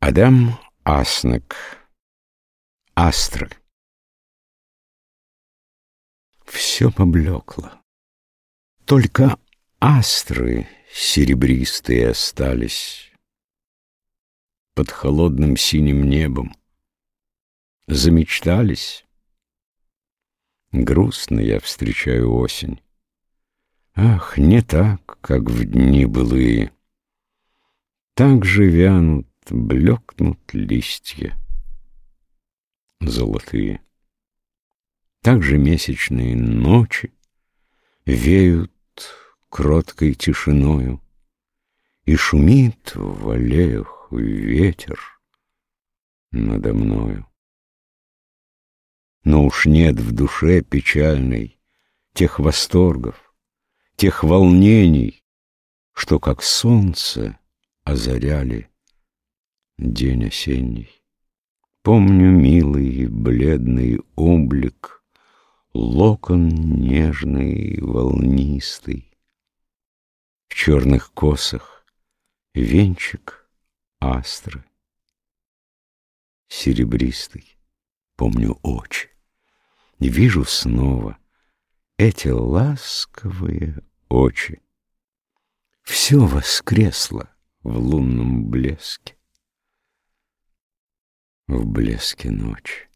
Адам Аснак Астры Все поблекло. Только астры серебристые остались Под холодным синим небом. Замечтались. Грустно я встречаю осень. Ах, не так, как в дни былые. Так же вянут, блекнут листья золотые. Так же месячные ночи веют кроткой тишиною, И шумит в аллеях ветер надо мною. Но уж нет в душе печальной Тех восторгов, тех волнений, Что, как солнце, озаряли день осенний. Помню милый бледный облик, Локон нежный, волнистый. В черных косах венчик астры. Серебристый, помню очи. Вижу снова эти ласковые очи. Все воскресло в лунном блеске в блеске ночи.